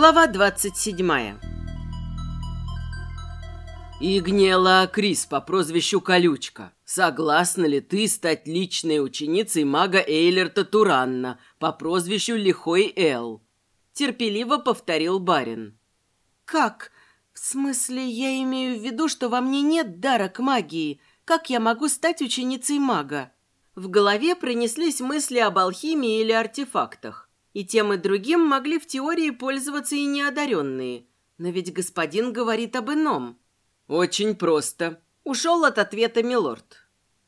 Глава 27 Игнела Крис по прозвищу Колючка. Согласна ли ты стать личной ученицей мага Эйлерта Туранна по прозвищу Лихой Эл? Терпеливо повторил барин. Как? В смысле, я имею в виду, что во мне нет дара к магии. Как я могу стать ученицей мага? В голове пронеслись мысли об алхимии или артефактах. И тем и другим могли в теории пользоваться и неодаренные. Но ведь господин говорит об ином. Очень просто. Ушел от ответа милорд.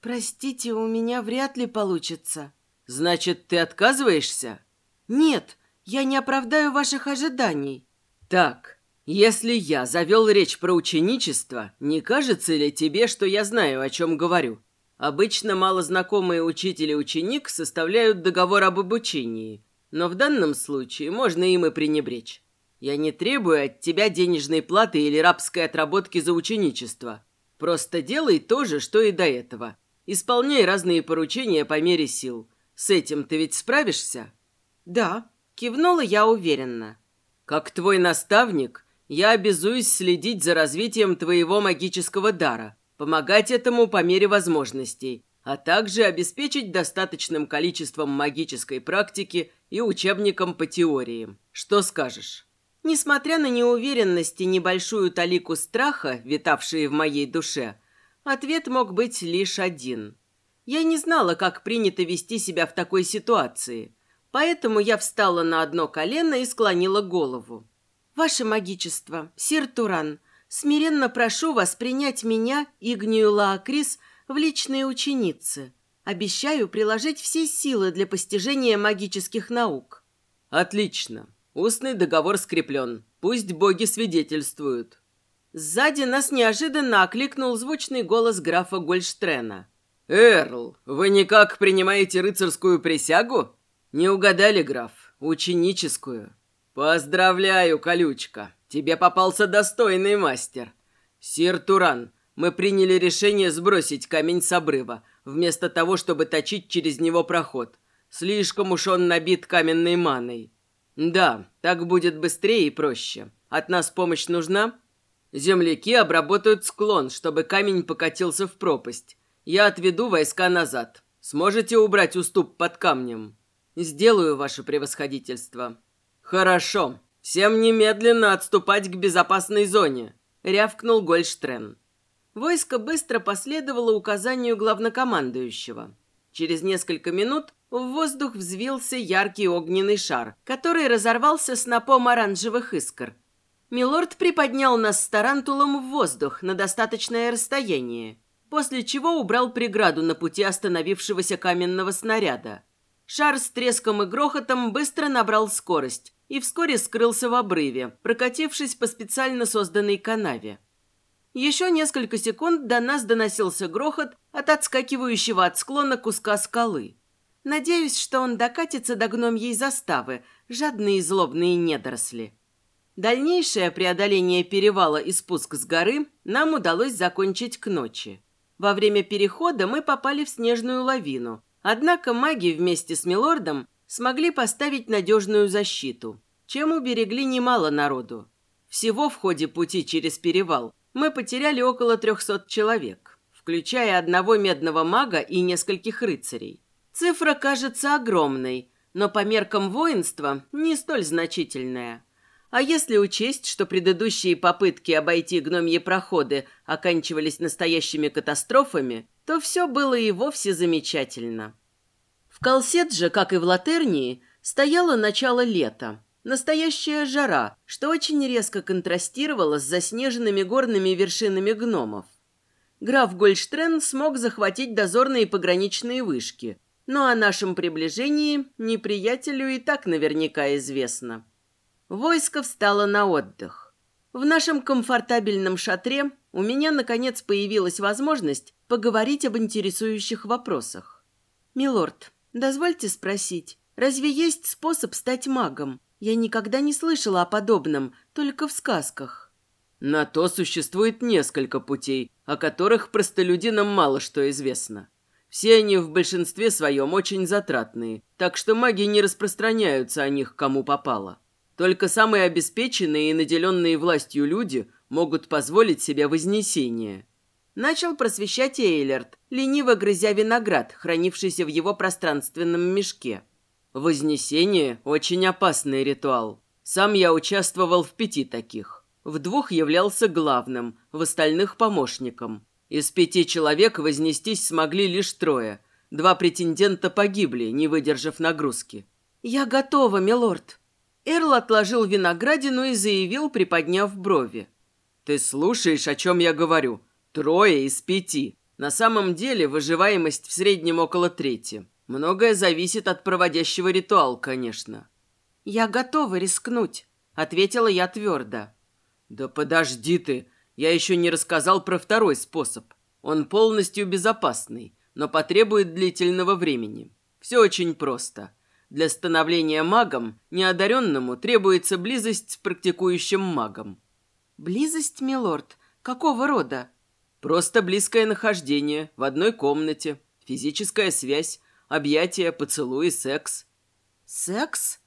Простите, у меня вряд ли получится. Значит, ты отказываешься? Нет, я не оправдаю ваших ожиданий. Так, если я завел речь про ученичество, не кажется ли тебе, что я знаю, о чем говорю? Обычно малознакомые учитель и ученик составляют договор об обучении – но в данном случае можно им и пренебречь. Я не требую от тебя денежной платы или рабской отработки за ученичество. Просто делай то же, что и до этого. Исполняй разные поручения по мере сил. С этим ты ведь справишься? Да, кивнула я уверенно. Как твой наставник, я обязуюсь следить за развитием твоего магического дара, помогать этому по мере возможностей, а также обеспечить достаточным количеством магической практики и учебником по теории. Что скажешь? Несмотря на неуверенность и небольшую талику страха, витавшие в моей душе, ответ мог быть лишь один. Я не знала, как принято вести себя в такой ситуации, поэтому я встала на одно колено и склонила голову. «Ваше магичество, сир Туран, смиренно прошу вас принять меня, Игнию Лаакрис, в личные ученицы. Обещаю приложить все силы для постижения магических наук. Отлично. Устный договор скреплен. Пусть боги свидетельствуют. Сзади нас неожиданно окликнул звучный голос графа Гольштрена. «Эрл, вы никак принимаете рыцарскую присягу?» «Не угадали, граф. Ученическую». «Поздравляю, колючка. Тебе попался достойный мастер. Сир Туран, мы приняли решение сбросить камень с обрыва, вместо того, чтобы точить через него проход. Слишком уж он набит каменной маной. Да, так будет быстрее и проще. От нас помощь нужна? Земляки обработают склон, чтобы камень покатился в пропасть. Я отведу войска назад. Сможете убрать уступ под камнем? Сделаю ваше превосходительство. Хорошо. Всем немедленно отступать к безопасной зоне, рявкнул Гольштрен. Войско быстро последовало указанию главнокомандующего. Через несколько минут в воздух взвился яркий огненный шар, который разорвался снопом оранжевых искр. Милорд приподнял нас с тарантулом в воздух на достаточное расстояние, после чего убрал преграду на пути остановившегося каменного снаряда. Шар с треском и грохотом быстро набрал скорость и вскоре скрылся в обрыве, прокатившись по специально созданной канаве. Еще несколько секунд до нас доносился грохот от отскакивающего от склона куска скалы. Надеюсь, что он докатится до гномьей заставы, жадные и злобные недоросли. Дальнейшее преодоление перевала и спуск с горы нам удалось закончить к ночи. Во время перехода мы попали в снежную лавину, однако маги вместе с Милордом смогли поставить надежную защиту, чем уберегли немало народу. Всего в ходе пути через перевал мы потеряли около трехсот человек, включая одного медного мага и нескольких рыцарей. Цифра кажется огромной, но по меркам воинства не столь значительная. А если учесть, что предыдущие попытки обойти гномьи проходы оканчивались настоящими катастрофами, то все было и вовсе замечательно. В Колсет как и в Латернии, стояло начало лета, Настоящая жара, что очень резко контрастировало с заснеженными горными вершинами гномов. Граф Гольштрен смог захватить дозорные пограничные вышки, но о нашем приближении неприятелю и так наверняка известно. Войско встало на отдых. В нашем комфортабельном шатре у меня, наконец, появилась возможность поговорить об интересующих вопросах. «Милорд, дозвольте спросить, разве есть способ стать магом? Я никогда не слышала о подобном, только в сказках. На то существует несколько путей, о которых простолюдинам мало что известно. Все они в большинстве своем очень затратные, так что маги не распространяются о них кому попало. Только самые обеспеченные и наделенные властью люди могут позволить себе вознесение. Начал просвещать Эйлерт, лениво грызя виноград, хранившийся в его пространственном мешке. Вознесение – очень опасный ритуал. Сам я участвовал в пяти таких. В двух являлся главным, в остальных – помощником. Из пяти человек вознестись смогли лишь трое. Два претендента погибли, не выдержав нагрузки. «Я готова, милорд». Эрл отложил виноградину и заявил, приподняв брови. «Ты слушаешь, о чем я говорю? Трое из пяти. На самом деле выживаемость в среднем около трети. Многое зависит от проводящего ритуал, конечно». «Я готова рискнуть», — ответила я твердо. «Да подожди ты, я еще не рассказал про второй способ. Он полностью безопасный, но потребует длительного времени. Все очень просто. Для становления магом неодаренному требуется близость с практикующим магом. Близость, милорд? Какого рода? Просто близкое нахождение в одной комнате, физическая связь, объятия, поцелуи, секс. Секс?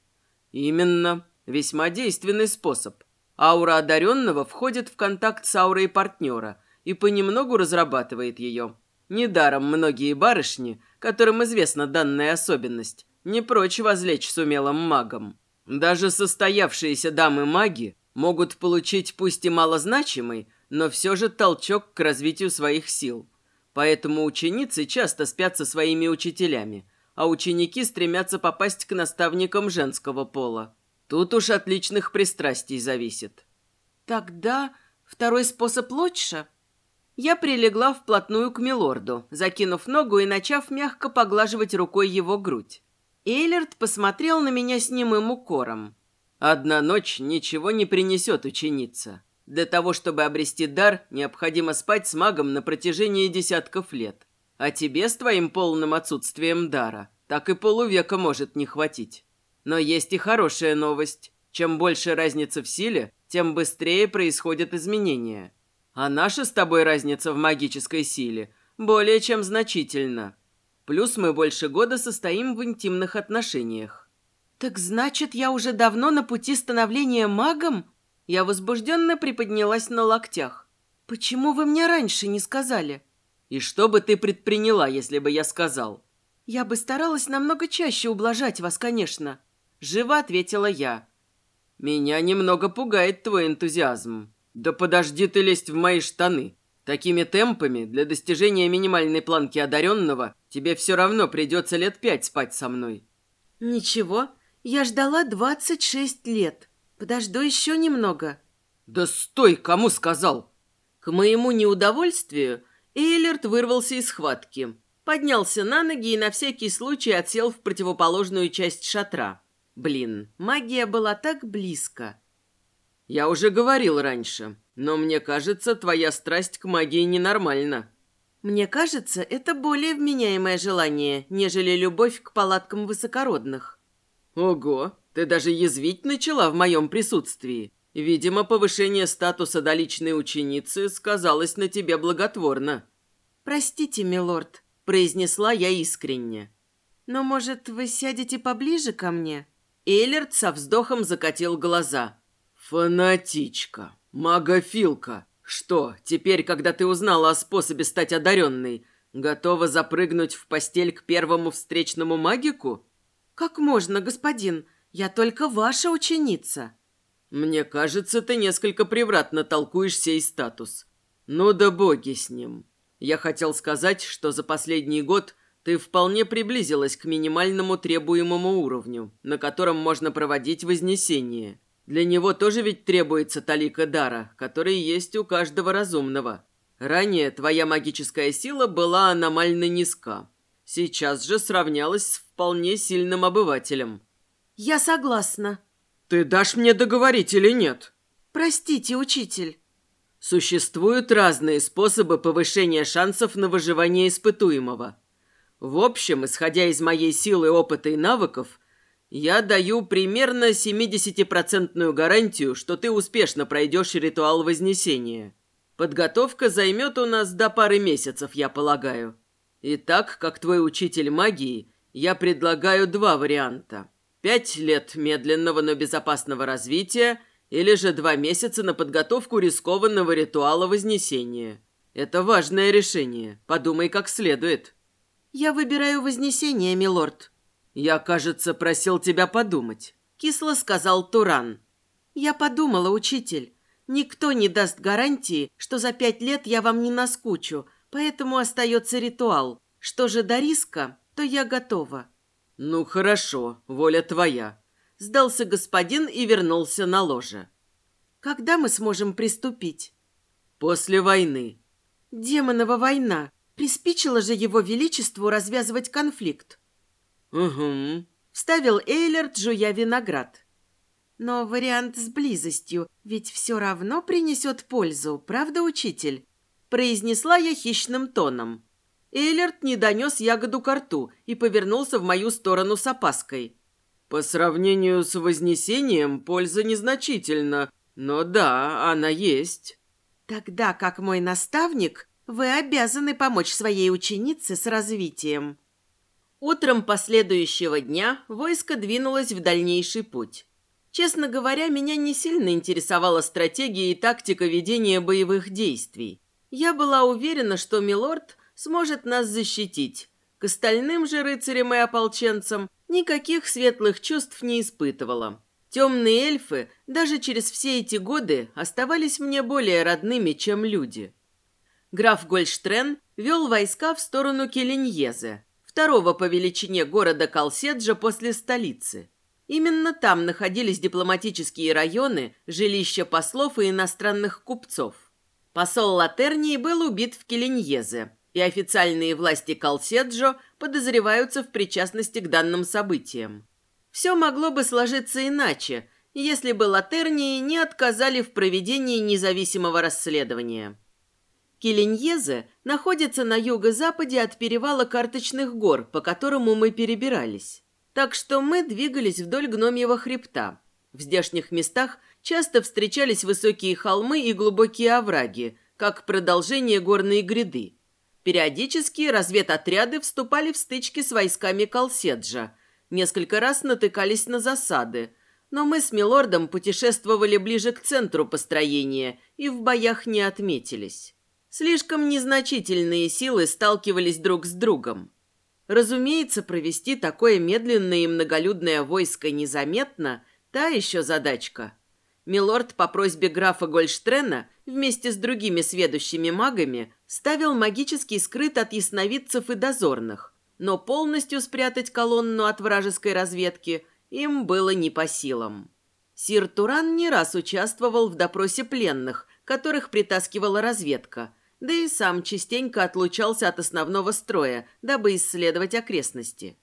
Именно. Весьма действенный способ. Аура одаренного входит в контакт с аурой партнера и понемногу разрабатывает ее. Недаром многие барышни, которым известна данная особенность, не прочь возлечь с умелым магом. Даже состоявшиеся дамы-маги могут получить пусть и малозначимый, но все же толчок к развитию своих сил. Поэтому ученицы часто спят со своими учителями, а ученики стремятся попасть к наставникам женского пола. Тут уж от личных пристрастий зависит. Тогда второй способ лучше? Я прилегла вплотную к милорду, закинув ногу и начав мягко поглаживать рукой его грудь. Эйлерт посмотрел на меня с немым укором. «Одна ночь ничего не принесет ученица. Для того, чтобы обрести дар, необходимо спать с магом на протяжении десятков лет. А тебе с твоим полным отсутствием дара так и полувека может не хватить. Но есть и хорошая новость. Чем больше разница в силе, тем быстрее происходят изменения. А наша с тобой разница в магической силе более чем значительна. Плюс мы больше года состоим в интимных отношениях. Так значит, я уже давно на пути становления магом? Я возбужденно приподнялась на локтях. Почему вы мне раньше не сказали? И что бы ты предприняла, если бы я сказал? Я бы старалась намного чаще ублажать вас, конечно. Живо ответила я. Меня немного пугает твой энтузиазм. Да подожди ты лезть в мои штаны. Такими темпами для достижения минимальной планки одаренного тебе все равно придется лет пять спать со мной». «Ничего, я ждала двадцать шесть лет. Подожду еще немного». «Да стой, кому сказал?» К моему неудовольствию Эйлерт вырвался из схватки, поднялся на ноги и на всякий случай отсел в противоположную часть шатра. Блин, магия была так близко. «Я уже говорил раньше, но мне кажется, твоя страсть к магии ненормальна». «Мне кажется, это более вменяемое желание, нежели любовь к палаткам высокородных». «Ого, ты даже язвить начала в моем присутствии. Видимо, повышение статуса до личной ученицы сказалось на тебе благотворно». «Простите, милорд», — произнесла я искренне. «Но, может, вы сядете поближе ко мне?» Эйлерт со вздохом закатил глаза. «Фанатичка! Магофилка! Что, теперь, когда ты узнала о способе стать одаренной, готова запрыгнуть в постель к первому встречному магику?» «Как можно, господин? Я только ваша ученица». «Мне кажется, ты несколько превратно толкуешь сей статус. Ну да боги с ним. Я хотел сказать, что за последний год ты вполне приблизилась к минимальному требуемому уровню, на котором можно проводить вознесение. Для него тоже ведь требуется талика дара, который есть у каждого разумного. Ранее твоя магическая сила была аномально низка. Сейчас же сравнялась с вполне сильным обывателем. Я согласна. Ты дашь мне договорить или нет? Простите, учитель. Существуют разные способы повышения шансов на выживание испытуемого. В общем, исходя из моей силы, опыта и навыков, я даю примерно 70% гарантию, что ты успешно пройдешь ритуал Вознесения. Подготовка займет у нас до пары месяцев, я полагаю. И так, как твой учитель магии, я предлагаю два варианта. Пять лет медленного, но безопасного развития или же два месяца на подготовку рискованного ритуала Вознесения. Это важное решение. Подумай как следует. Я выбираю Вознесение, милорд. Я, кажется, просил тебя подумать. Кисло сказал Туран. Я подумала, учитель. Никто не даст гарантии, что за пять лет я вам не наскучу, поэтому остается ритуал. Что же до риска, то я готова». «Ну хорошо, воля твоя», — сдался господин и вернулся на ложе. «Когда мы сможем приступить?» «После войны». «Демонова война. Приспичило же его величеству развязывать конфликт». «Угу», — вставил Эйлерт, жуя виноград. «Но вариант с близостью ведь все равно принесет пользу, правда, учитель?» Произнесла я хищным тоном. Эйлерт не донес ягоду к рту и повернулся в мою сторону с опаской. «По сравнению с Вознесением польза незначительна, но да, она есть». «Тогда, как мой наставник, вы обязаны помочь своей ученице с развитием». Утром последующего дня войско двинулось в дальнейший путь. Честно говоря, меня не сильно интересовала стратегия и тактика ведения боевых действий. Я была уверена, что Милорд сможет нас защитить. К остальным же рыцарям и ополченцам никаких светлых чувств не испытывала. Темные эльфы даже через все эти годы оставались мне более родными, чем люди. Граф Гольштрен вел войска в сторону Келеньезе, второго по величине города Колседжа после столицы. Именно там находились дипломатические районы, жилища послов и иностранных купцов. Посол Латернии был убит в Келеньезе, и официальные власти Колседжо подозреваются в причастности к данным событиям. Все могло бы сложиться иначе, если бы Латернии не отказали в проведении независимого расследования. Килиньезе находится на юго-западе от перевала Карточных гор, по которому мы перебирались. Так что мы двигались вдоль гномьего хребта. В здешних местах часто встречались высокие холмы и глубокие овраги, как продолжение горной гряды. Периодически разведотряды вступали в стычки с войсками Колседжа. Несколько раз натыкались на засады. Но мы с Милордом путешествовали ближе к центру построения и в боях не отметились. Слишком незначительные силы сталкивались друг с другом. Разумеется, провести такое медленное и многолюдное войско незаметно – та еще задачка – Милорд по просьбе графа Гольштрена вместе с другими сведущими магами ставил магический скрыт от ясновидцев и дозорных, но полностью спрятать колонну от вражеской разведки им было не по силам. Сир Туран не раз участвовал в допросе пленных, которых притаскивала разведка, да и сам частенько отлучался от основного строя, дабы исследовать окрестности.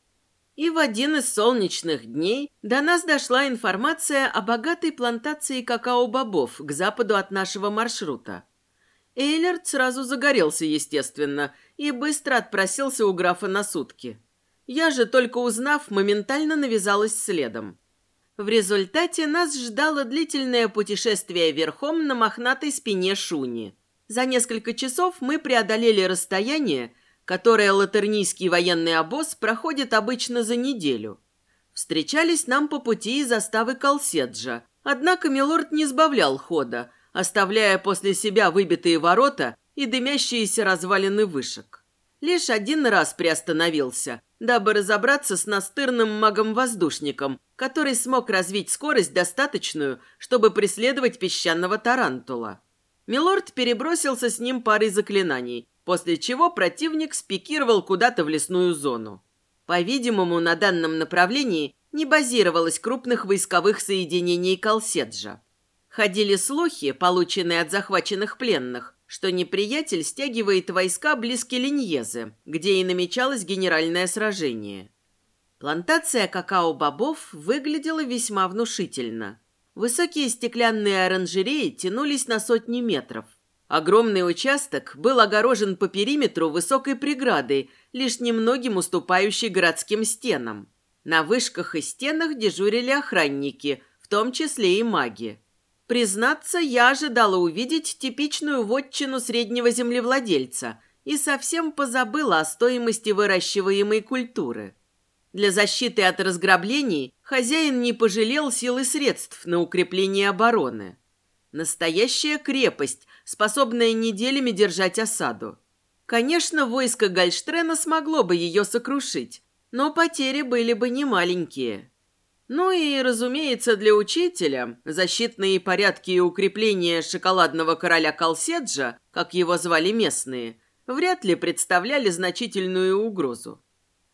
И в один из солнечных дней до нас дошла информация о богатой плантации какао-бобов к западу от нашего маршрута. Эйлерт сразу загорелся, естественно, и быстро отпросился у графа на сутки. Я же, только узнав, моментально навязалась следом. В результате нас ждало длительное путешествие верхом на мохнатой спине Шуни. За несколько часов мы преодолели расстояние, которое латернийский военный обоз проходит обычно за неделю. Встречались нам по пути из заставы Колседжа, однако Милорд не сбавлял хода, оставляя после себя выбитые ворота и дымящиеся развалины вышек. Лишь один раз приостановился, дабы разобраться с настырным магом-воздушником, который смог развить скорость достаточную, чтобы преследовать песчаного тарантула. Милорд перебросился с ним парой заклинаний, после чего противник спикировал куда-то в лесную зону. По-видимому, на данном направлении не базировалось крупных войсковых соединений Колседжа. Ходили слухи, полученные от захваченных пленных, что неприятель стягивает войска близ Келиньезы, где и намечалось генеральное сражение. Плантация какао-бобов выглядела весьма внушительно. Высокие стеклянные оранжереи тянулись на сотни метров – Огромный участок был огорожен по периметру высокой преградой, лишь немногим уступающей городским стенам. На вышках и стенах дежурили охранники, в том числе и маги. Признаться, я ожидала увидеть типичную вотчину среднего землевладельца и совсем позабыла о стоимости выращиваемой культуры. Для защиты от разграблений хозяин не пожалел сил и средств на укрепление обороны. Настоящая крепость, способная неделями держать осаду. Конечно, войско Гальштрена смогло бы ее сокрушить, но потери были бы немаленькие. Ну и, разумеется, для учителя защитные порядки и укрепления шоколадного короля Колседжа, как его звали местные, вряд ли представляли значительную угрозу.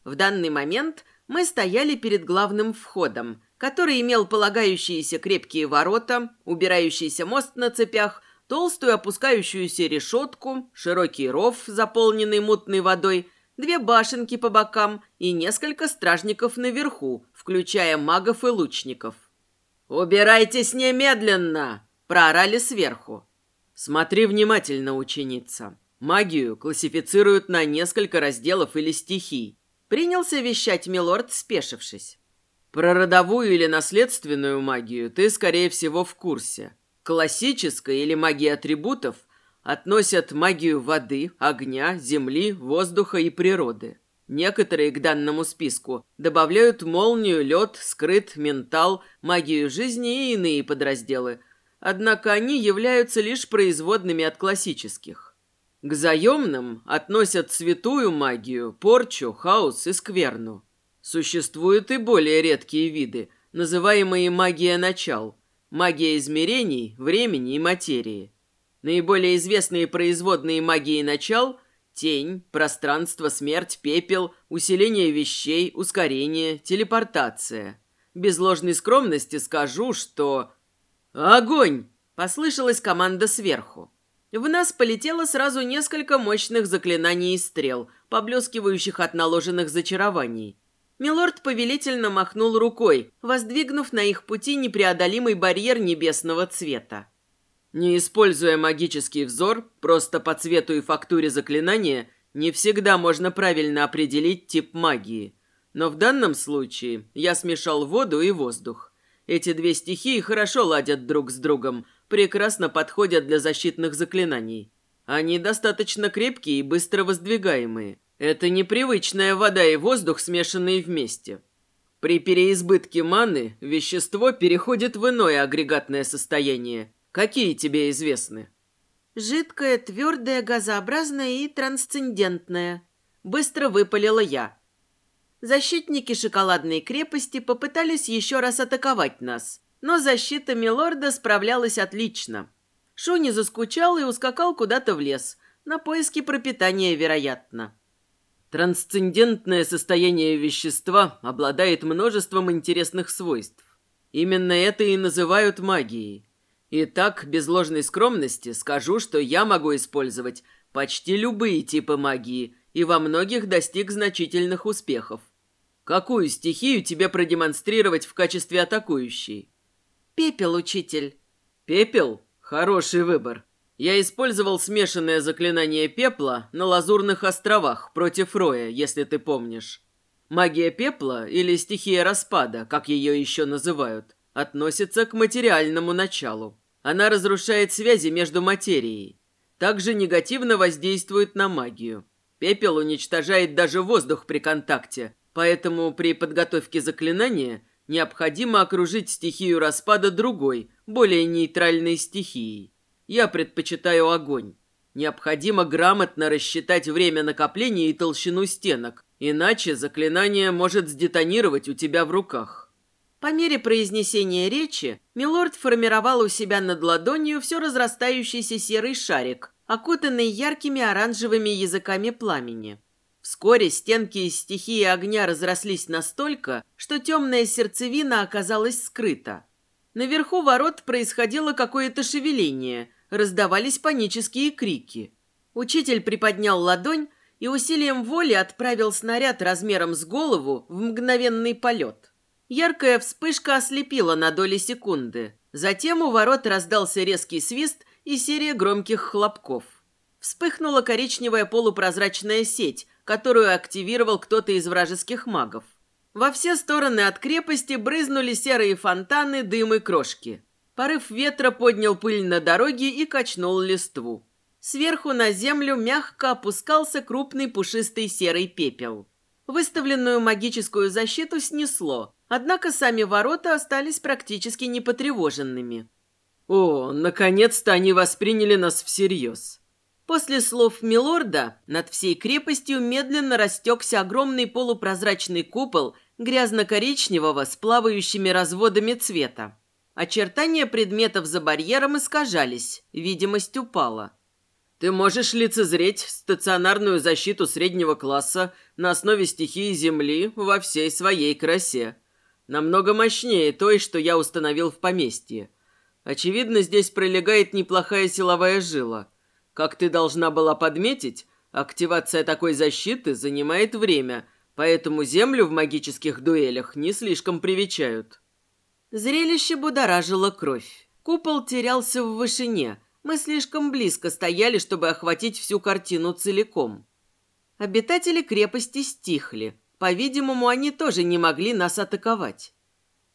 В данный момент мы стояли перед главным входом, который имел полагающиеся крепкие ворота, убирающийся мост на цепях, толстую опускающуюся решетку, широкий ров, заполненный мутной водой, две башенки по бокам и несколько стражников наверху, включая магов и лучников. «Убирайтесь немедленно!» – проорали сверху. «Смотри внимательно, ученица. Магию классифицируют на несколько разделов или стихий. Принялся вещать Милорд, спешившись. Про родовую или наследственную магию ты, скорее всего, в курсе. Классической или магии атрибутов относят магию воды, огня, земли, воздуха и природы. Некоторые к данному списку добавляют молнию, лед, скрыт, ментал, магию жизни и иные подразделы. Однако они являются лишь производными от классических. К заемным относят святую магию, порчу, хаос и скверну. Существуют и более редкие виды, называемые магия начал, магия измерений, времени и материи. Наиболее известные производные магии начал – тень, пространство, смерть, пепел, усиление вещей, ускорение, телепортация. Без ложной скромности скажу, что... «Огонь!» – послышалась команда сверху. В нас полетело сразу несколько мощных заклинаний и стрел, поблескивающих от наложенных зачарований. Милорд повелительно махнул рукой, воздвигнув на их пути непреодолимый барьер небесного цвета. Не используя магический взор, просто по цвету и фактуре заклинания, не всегда можно правильно определить тип магии. Но в данном случае я смешал воду и воздух. Эти две стихии хорошо ладят друг с другом, прекрасно подходят для защитных заклинаний. Они достаточно крепкие и быстро воздвигаемые. Это непривычная вода и воздух, смешанные вместе. При переизбытке маны вещество переходит в иное агрегатное состояние. Какие тебе известны? Жидкое, твердое, газообразное и трансцендентное. Быстро выпалила я. Защитники шоколадной крепости попытались еще раз атаковать нас, но защита Милорда справлялась отлично. Шуни заскучал и ускакал куда-то в лес, на поиски пропитания, вероятно. Трансцендентное состояние вещества обладает множеством интересных свойств. Именно это и называют магией. Итак, без ложной скромности скажу, что я могу использовать почти любые типы магии и во многих достиг значительных успехов. Какую стихию тебе продемонстрировать в качестве атакующей? Пепел, учитель. Пепел? Хороший выбор. Я использовал смешанное заклинание пепла на Лазурных островах против Роя, если ты помнишь. Магия пепла, или стихия распада, как ее еще называют, относится к материальному началу. Она разрушает связи между материей. Также негативно воздействует на магию. Пепел уничтожает даже воздух при контакте, поэтому при подготовке заклинания необходимо окружить стихию распада другой, более нейтральной стихией. Я предпочитаю огонь. Необходимо грамотно рассчитать время накопления и толщину стенок, иначе заклинание может сдетонировать у тебя в руках. По мере произнесения речи, Милорд формировал у себя над ладонью все разрастающийся серый шарик, окутанный яркими оранжевыми языками пламени. Вскоре стенки из стихии огня разрослись настолько, что темная сердцевина оказалась скрыта. Наверху ворот происходило какое-то шевеление – раздавались панические крики. Учитель приподнял ладонь и усилием воли отправил снаряд размером с голову в мгновенный полет. Яркая вспышка ослепила на доли секунды. Затем у ворот раздался резкий свист и серия громких хлопков. Вспыхнула коричневая полупрозрачная сеть, которую активировал кто-то из вражеских магов. Во все стороны от крепости брызнули серые фонтаны, дым и крошки. Порыв ветра поднял пыль на дороге и качнул листву. Сверху на землю мягко опускался крупный пушистый серый пепел. Выставленную магическую защиту снесло, однако сами ворота остались практически непотревоженными. «О, наконец-то они восприняли нас всерьез!» После слов Милорда над всей крепостью медленно растекся огромный полупрозрачный купол грязно-коричневого с плавающими разводами цвета. Очертания предметов за барьером искажались, видимость упала. Ты можешь лицезреть стационарную защиту среднего класса на основе стихии Земли во всей своей красе. Намного мощнее той, что я установил в поместье. Очевидно, здесь пролегает неплохая силовая жила. Как ты должна была подметить, активация такой защиты занимает время, поэтому Землю в магических дуэлях не слишком привечают. Зрелище будоражило кровь. Купол терялся в вышине – мы слишком близко стояли, чтобы охватить всю картину целиком. Обитатели крепости стихли. По-видимому, они тоже не могли нас атаковать.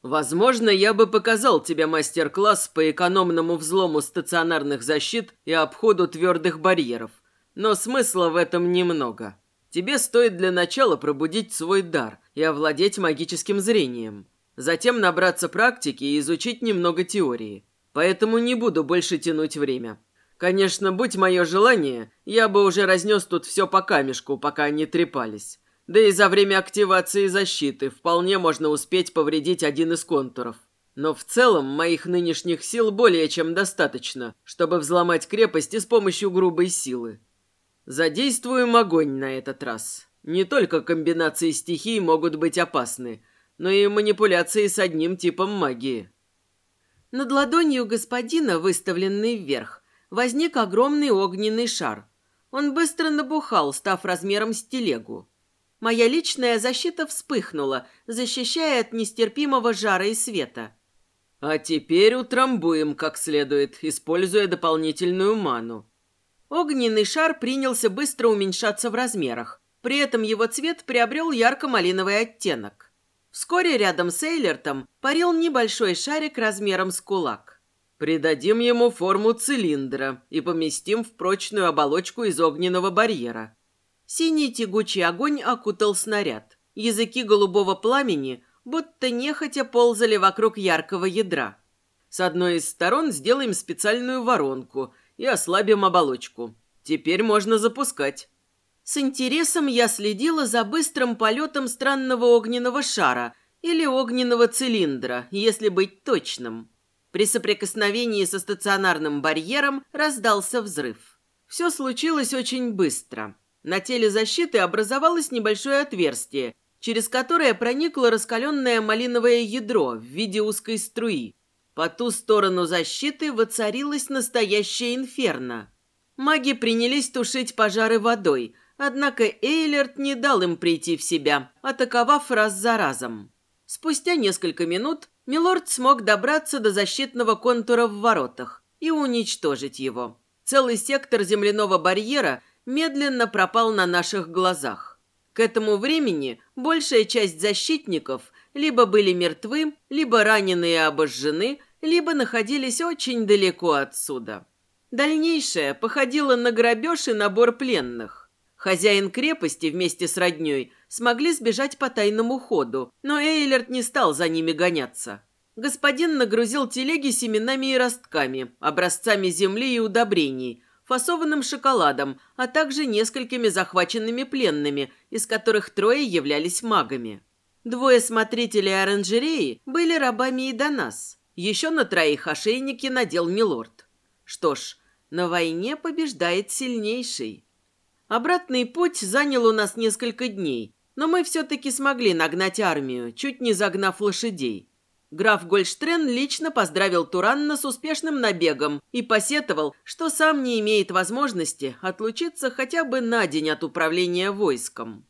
Возможно, я бы показал тебе мастер-класс по экономному взлому стационарных защит и обходу твердых барьеров. Но смысла в этом немного. Тебе стоит для начала пробудить свой дар и овладеть магическим зрением. Затем набраться практики и изучить немного теории. Поэтому не буду больше тянуть время. Конечно, будь мое желание, я бы уже разнес тут все по камешку, пока они трепались. Да и за время активации защиты вполне можно успеть повредить один из контуров. Но в целом моих нынешних сил более чем достаточно, чтобы взломать крепости с помощью грубой силы. Задействуем огонь на этот раз. Не только комбинации стихий могут быть опасны, но и манипуляции с одним типом магии. Над ладонью господина, выставленный вверх, возник огромный огненный шар. Он быстро набухал, став размером с телегу. Моя личная защита вспыхнула, защищая от нестерпимого жара и света. А теперь утрамбуем как следует, используя дополнительную ману. Огненный шар принялся быстро уменьшаться в размерах. При этом его цвет приобрел ярко-малиновый оттенок. Вскоре рядом с Эйлертом парил небольшой шарик размером с кулак. Придадим ему форму цилиндра и поместим в прочную оболочку из огненного барьера. Синий тягучий огонь окутал снаряд. Языки голубого пламени будто нехотя ползали вокруг яркого ядра. С одной из сторон сделаем специальную воронку и ослабим оболочку. Теперь можно запускать. С интересом я следила за быстрым полетом странного огненного шара или огненного цилиндра, если быть точным. При соприкосновении со стационарным барьером раздался взрыв. Все случилось очень быстро. На теле защиты образовалось небольшое отверстие, через которое проникло раскаленное малиновое ядро в виде узкой струи. По ту сторону защиты воцарилось настоящее инферно. Маги принялись тушить пожары водой – Однако Эйлерт не дал им прийти в себя, атаковав раз за разом. Спустя несколько минут Милорд смог добраться до защитного контура в воротах и уничтожить его. Целый сектор земляного барьера медленно пропал на наших глазах. К этому времени большая часть защитников либо были мертвы, либо ранены и обожжены, либо находились очень далеко отсюда. Дальнейшее походило на грабеж и набор пленных. Хозяин крепости вместе с роднёй смогли сбежать по тайному ходу, но Эйлерт не стал за ними гоняться. Господин нагрузил телеги семенами и ростками, образцами земли и удобрений, фасованным шоколадом, а также несколькими захваченными пленными, из которых трое являлись магами. Двое смотрителей оранжереи были рабами и до нас. Еще на троих ошейники надел милорд. Что ж, на войне побеждает сильнейший. Обратный путь занял у нас несколько дней, но мы все-таки смогли нагнать армию, чуть не загнав лошадей. Граф Гольштрен лично поздравил Туранна с успешным набегом и посетовал, что сам не имеет возможности отлучиться хотя бы на день от управления войском.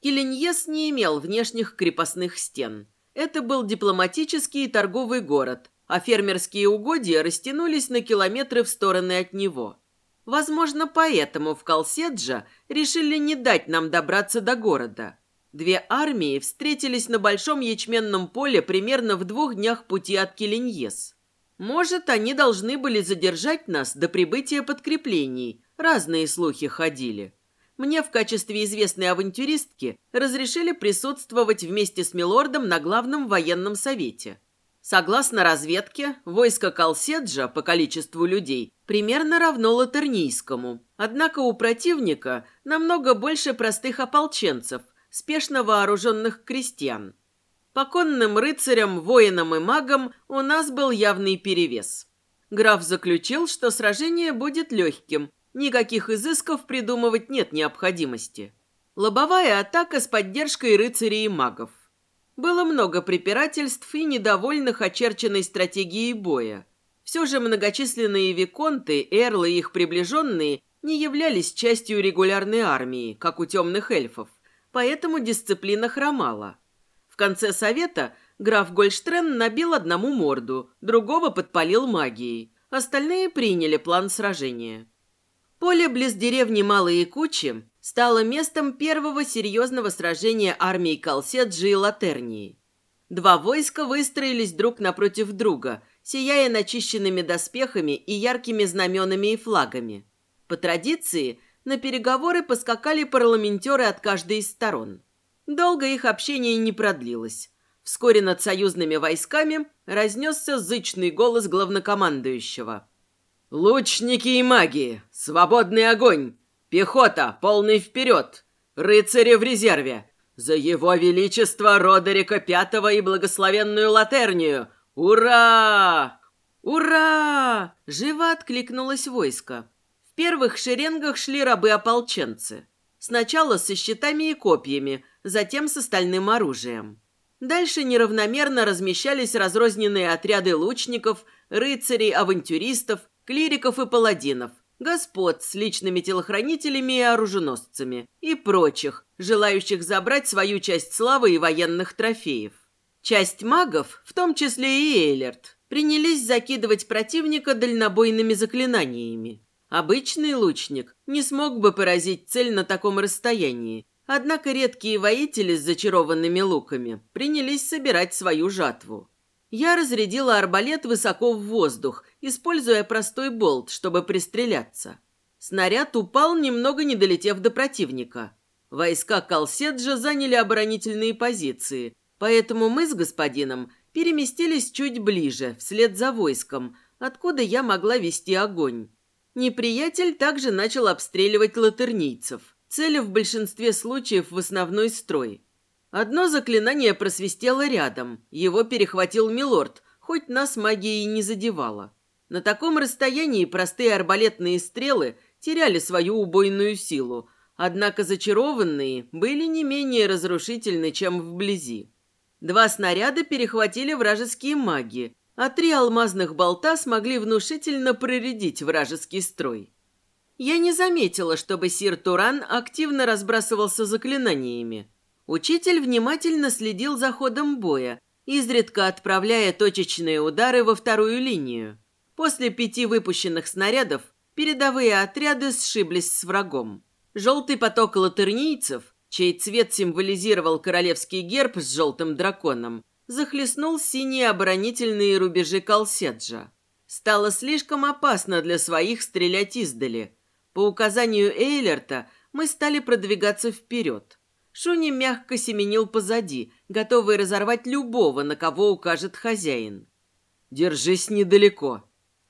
Килиньес не имел внешних крепостных стен. Это был дипломатический и торговый город, а фермерские угодья растянулись на километры в стороны от него – Возможно, поэтому в Калседжа решили не дать нам добраться до города. Две армии встретились на большом ячменном поле примерно в двух днях пути от Килиньес. Может, они должны были задержать нас до прибытия подкреплений. Разные слухи ходили. мне в качестве известной авантюристки разрешили присутствовать вместе с Милордом на главном военном совете. Согласно разведке, войско Калседжа по количеству людей примерно равно латернийскому. Однако у противника намного больше простых ополченцев, спешно вооруженных крестьян. По конным рыцарям, воинам и магам у нас был явный перевес. Граф заключил, что сражение будет легким, никаких изысков придумывать нет необходимости. Лобовая атака с поддержкой рыцарей и магов. Было много препирательств и недовольных очерченной стратегией боя. Все же многочисленные виконты, эрлы и их приближенные не являлись частью регулярной армии, как у темных эльфов, поэтому дисциплина хромала. В конце совета граф Гольштрен набил одному морду, другого подпалил магией. Остальные приняли план сражения. Поле близ деревни Малые Кучи стало местом первого серьезного сражения армии Калседжи и Латернии. Два войска выстроились друг напротив друга, сияя начищенными доспехами и яркими знаменами и флагами. По традиции, на переговоры поскакали парламентеры от каждой из сторон. Долго их общение не продлилось. Вскоре над союзными войсками разнесся зычный голос главнокомандующего. «Лучники и маги! Свободный огонь! Пехота, полный вперед! Рыцари в резерве! За его величество Родерика Пятого и благословенную Латернию! Ура!» «Ура!» – живо откликнулось войско. В первых шеренгах шли рабы-ополченцы. Сначала со щитами и копьями – затем с остальным оружием. Дальше неравномерно размещались разрозненные отряды лучников, рыцарей, авантюристов, клириков и паладинов, господ с личными телохранителями и оруженосцами и прочих, желающих забрать свою часть славы и военных трофеев. Часть магов, в том числе и Эйлерт, принялись закидывать противника дальнобойными заклинаниями. Обычный лучник не смог бы поразить цель на таком расстоянии, Однако редкие воители с зачарованными луками принялись собирать свою жатву. Я разрядила арбалет высоко в воздух, используя простой болт, чтобы пристреляться. Снаряд упал, немного не долетев до противника. Войска Калседжа заняли оборонительные позиции, поэтому мы с господином переместились чуть ближе, вслед за войском, откуда я могла вести огонь. Неприятель также начал обстреливать латернийцев цели в большинстве случаев в основной строй. Одно заклинание просвистело рядом, его перехватил Милорд, хоть нас магией не задевало. На таком расстоянии простые арбалетные стрелы теряли свою убойную силу, однако зачарованные были не менее разрушительны, чем вблизи. Два снаряда перехватили вражеские маги, а три алмазных болта смогли внушительно проредить вражеский строй. Я не заметила, чтобы сир Туран активно разбрасывался заклинаниями. Учитель внимательно следил за ходом боя, изредка отправляя точечные удары во вторую линию. После пяти выпущенных снарядов передовые отряды сшиблись с врагом. Желтый поток латернийцев, чей цвет символизировал королевский герб с желтым драконом, захлестнул синие оборонительные рубежи Калседжа. Стало слишком опасно для своих стрелять издали – по указанию Эйлерта мы стали продвигаться вперед. Шуни мягко семенил позади, готовый разорвать любого, на кого укажет хозяин. «Держись недалеко».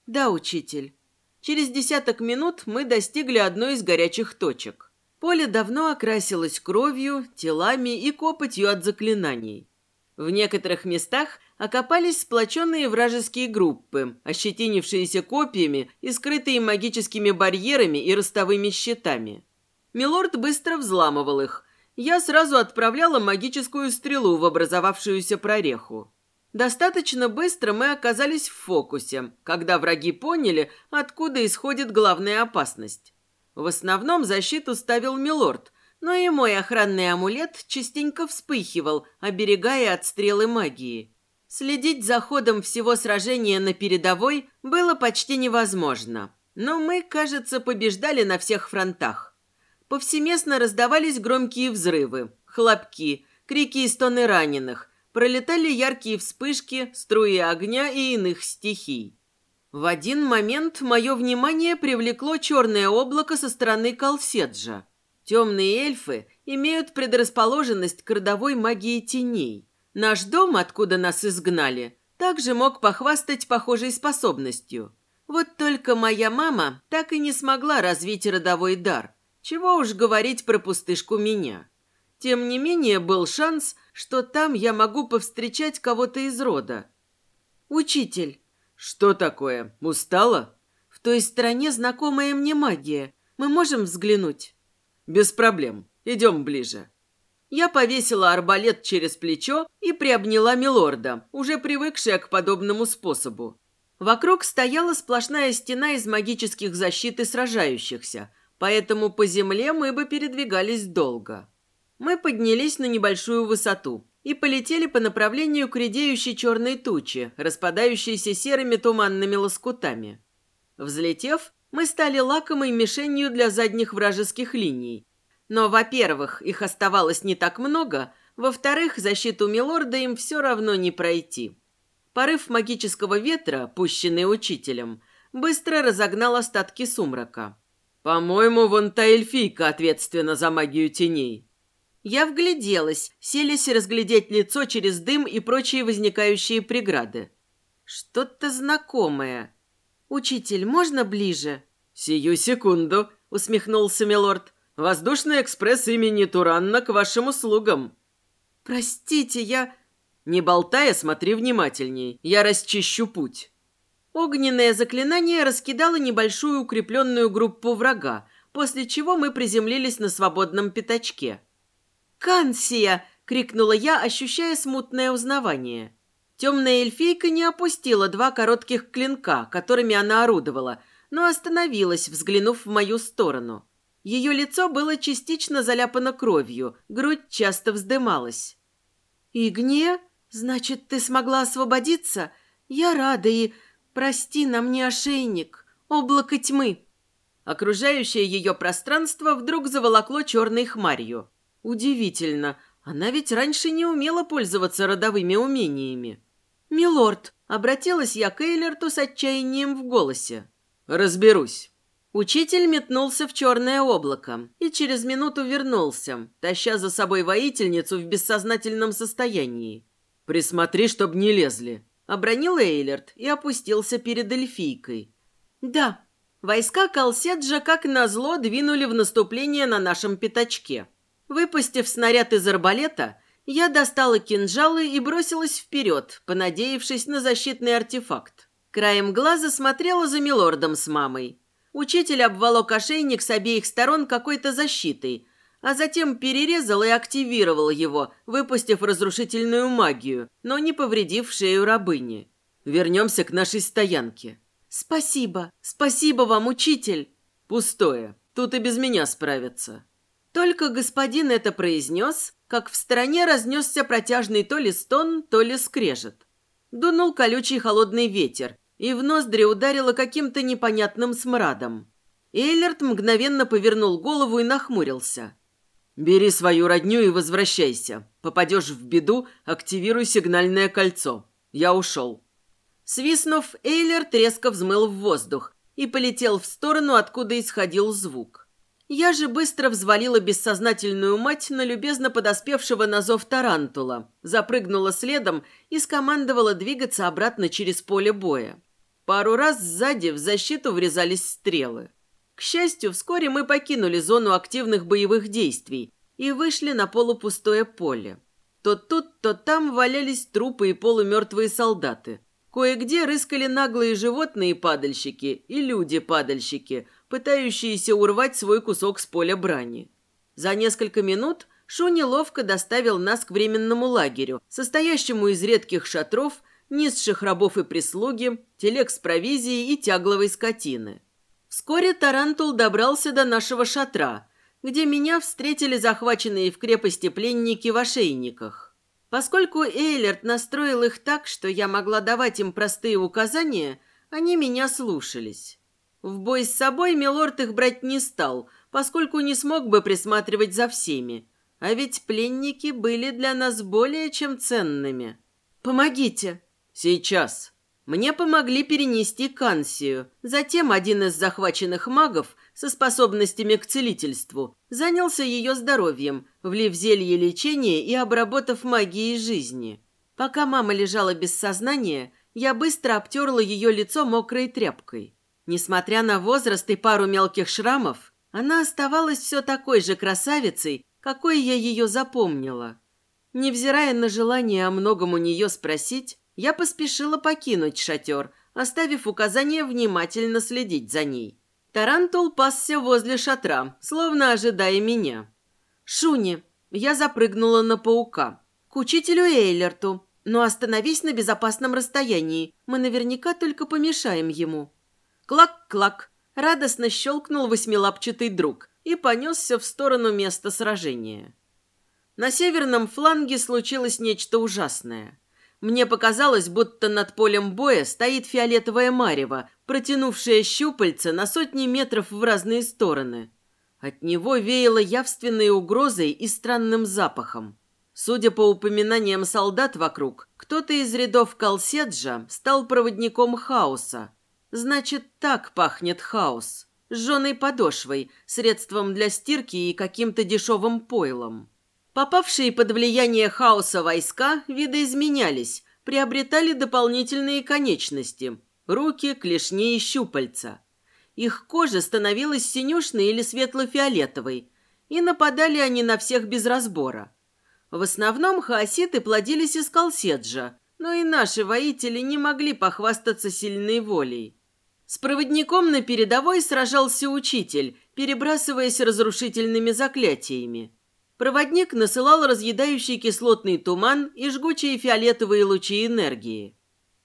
«Да, учитель». Через десяток минут мы достигли одной из горячих точек. Поле давно окрасилось кровью, телами и копотью от заклинаний. В некоторых местах окопались сплоченные вражеские группы, ощетинившиеся копьями и скрытые магическими барьерами и ростовыми щитами. Милорд быстро взламывал их. Я сразу отправляла магическую стрелу в образовавшуюся прореху. Достаточно быстро мы оказались в фокусе, когда враги поняли, откуда исходит главная опасность. В основном защиту ставил Милорд, но и мой охранный амулет частенько вспыхивал, оберегая от стрелы магии. Следить за ходом всего сражения на передовой было почти невозможно. Но мы, кажется, побеждали на всех фронтах. Повсеместно раздавались громкие взрывы, хлопки, крики и стоны раненых, пролетали яркие вспышки, струи огня и иных стихий. В один момент мое внимание привлекло черное облако со стороны Колседжа. Темные эльфы имеют предрасположенность к родовой магии теней. Наш дом, откуда нас изгнали, также мог похвастать похожей способностью. Вот только моя мама так и не смогла развить родовой дар. Чего уж говорить про пустышку меня. Тем не менее, был шанс, что там я могу повстречать кого-то из рода. «Учитель!» «Что такое? Устала?» «В той стороне знакомая мне магия. Мы можем взглянуть?» «Без проблем. Идем ближе». Я повесила арбалет через плечо и приобняла милорда, уже привыкшая к подобному способу. Вокруг стояла сплошная стена из магических защит и сражающихся, поэтому по земле мы бы передвигались долго. Мы поднялись на небольшую высоту и полетели по направлению к редеющей черной туче, распадающейся серыми туманными лоскутами. Взлетев, мы стали лакомой мишенью для задних вражеских линий, но, во-первых, их оставалось не так много, во-вторых, защиту Милорда им все равно не пройти. Порыв магического ветра, пущенный учителем, быстро разогнал остатки сумрака. «По-моему, вон та эльфийка ответственна за магию теней». Я вгляделась, селись разглядеть лицо через дым и прочие возникающие преграды. Что-то знакомое. «Учитель, можно ближе?» «Сию секунду», — усмехнулся Милорд. Воздушный экспресс имени Туранна к вашим услугам». «Простите, я...» «Не болтая, смотри внимательней. Я расчищу путь». Огненное заклинание раскидало небольшую укрепленную группу врага, после чего мы приземлились на свободном пятачке. «Кансия!» — крикнула я, ощущая смутное узнавание. Темная эльфийка не опустила два коротких клинка, которыми она орудовала, но остановилась, взглянув в мою сторону. Ее лицо было частично заляпано кровью, грудь часто вздымалась. «Игне? Значит, ты смогла освободиться? Я рада и... Прости, на мне ошейник. Облако тьмы». Окружающее ее пространство вдруг заволокло черной хмарью. Удивительно, она ведь раньше не умела пользоваться родовыми умениями. «Милорд», — обратилась я к Эйлерту с отчаянием в голосе. «Разберусь». Учитель метнулся в черное облако и через минуту вернулся, таща за собой воительницу в бессознательном состоянии. «Присмотри, чтоб не лезли», — обронил Эйлерт и опустился перед эльфийкой. «Да». Войска Калседжа, как назло, двинули в наступление на нашем пятачке. Выпустив снаряд из арбалета, я достала кинжалы и бросилась вперед, понадеявшись на защитный артефакт. Краем глаза смотрела за милордом с мамой. Учитель обволок ошейник с обеих сторон какой-то защитой, а затем перерезал и активировал его, выпустив разрушительную магию, но не повредив шею рабыни. Вернемся к нашей стоянке. «Спасибо, спасибо вам, учитель!» «Пустое. Тут и без меня справятся». Только господин это произнес, как в стороне разнесся протяжный то ли стон, то ли скрежет. Дунул колючий холодный ветер, и в ноздри ударило каким-то непонятным смрадом. Эйлерт мгновенно повернул голову и нахмурился. «Бери свою родню и возвращайся. Попадешь в беду, активируй сигнальное кольцо. Я ушел». Свистнув, Эйлерт резко взмыл в воздух и полетел в сторону, откуда исходил звук. Я же быстро взвалила бессознательную мать на любезно подоспевшего на зов Тарантула, запрыгнула следом и скомандовала двигаться обратно через поле боя. Пару раз сзади в защиту врезались стрелы. К счастью, вскоре мы покинули зону активных боевых действий и вышли на полупустое поле. То тут, то там валялись трупы и полумертвые солдаты. Кое-где рыскали наглые животные-падальщики и люди-падальщики, пытающиеся урвать свой кусок с поля брани. За несколько минут Шуни ловко доставил нас к временному лагерю, состоящему из редких шатров низших рабов и прислуги, телег с провизией и тягловой скотины. Вскоре Тарантул добрался до нашего шатра, где меня встретили захваченные в крепости пленники в ошейниках. Поскольку Эйлерт настроил их так, что я могла давать им простые указания, они меня слушались. В бой с собой Милорд их брать не стал, поскольку не смог бы присматривать за всеми. А ведь пленники были для нас более чем ценными. «Помогите!» «Сейчас». Мне помогли перенести кансию. Затем один из захваченных магов со способностями к целительству занялся ее здоровьем, влив зелье лечения и обработав магией жизни. Пока мама лежала без сознания, я быстро обтерла ее лицо мокрой тряпкой. Несмотря на возраст и пару мелких шрамов, она оставалась все такой же красавицей, какой я ее запомнила. Невзирая на желание о многом у нее спросить, я поспешила покинуть шатер, оставив указание внимательно следить за ней. Тарантул пасся возле шатра, словно ожидая меня. «Шуни!» Я запрыгнула на паука. «К учителю Эйлерту. Но остановись на безопасном расстоянии. Мы наверняка только помешаем ему». «Клак-клак!» Радостно щелкнул восьмилапчатый друг и понесся в сторону места сражения. На северном фланге случилось нечто ужасное – мне показалось, будто над полем боя стоит фиолетовая марево, протянувшая щупальца на сотни метров в разные стороны. От него веяло явственной угрозой и странным запахом. Судя по упоминаниям солдат вокруг, кто-то из рядов Калседжа стал проводником хаоса. Значит, так пахнет хаос. Жженой подошвой, средством для стирки и каким-то дешевым пойлом. Попавшие под влияние хаоса войска видоизменялись, приобретали дополнительные конечности – руки, клешни и щупальца. Их кожа становилась синюшной или светло-фиолетовой, и нападали они на всех без разбора. В основном хаоситы плодились из колседжа, но и наши воители не могли похвастаться сильной волей. С проводником на передовой сражался учитель, перебрасываясь разрушительными заклятиями. Проводник насылал разъедающий кислотный туман и жгучие фиолетовые лучи энергии.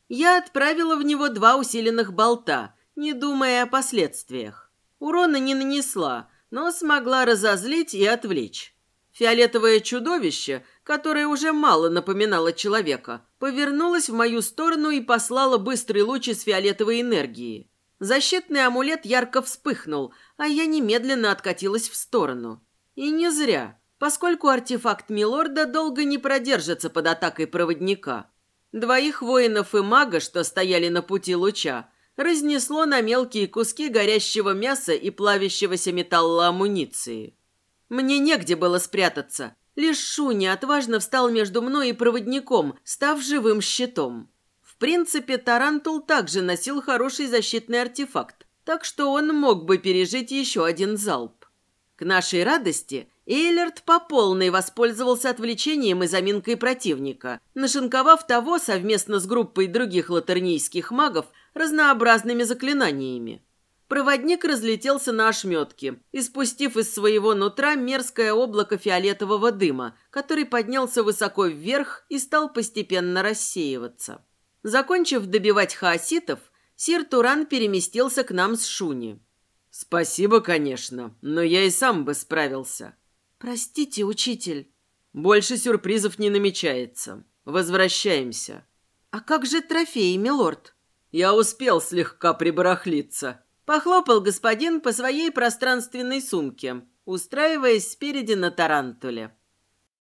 Я отправила в него два усиленных болта, не думая о последствиях. Урона не нанесла, но смогла разозлить и отвлечь. Фиолетовое чудовище, которое уже мало напоминало человека, повернулось в мою сторону и послало быстрый луч из фиолетовой энергии. Защитный амулет ярко вспыхнул, а я немедленно откатилась в сторону. И не зря поскольку артефакт Милорда долго не продержится под атакой проводника. Двоих воинов и мага, что стояли на пути луча, разнесло на мелкие куски горящего мяса и плавящегося металла амуниции. Мне негде было спрятаться. Лишь Шуни отважно встал между мной и проводником, став живым щитом. В принципе, Тарантул также носил хороший защитный артефакт, так что он мог бы пережить еще один залп. К нашей радости Эйлерт по полной воспользовался отвлечением и заминкой противника, нашинковав того совместно с группой других латернийских магов разнообразными заклинаниями. Проводник разлетелся на ошметки, испустив из своего нутра мерзкое облако фиолетового дыма, который поднялся высоко вверх и стал постепенно рассеиваться. Закончив добивать хаоситов, Сир Туран переместился к нам с Шуни. «Спасибо, конечно, но я и сам бы справился». «Простите, учитель». «Больше сюрпризов не намечается. Возвращаемся». «А как же трофеи, милорд?» «Я успел слегка прибарахлиться». Похлопал господин по своей пространственной сумке, устраиваясь спереди на тарантуле.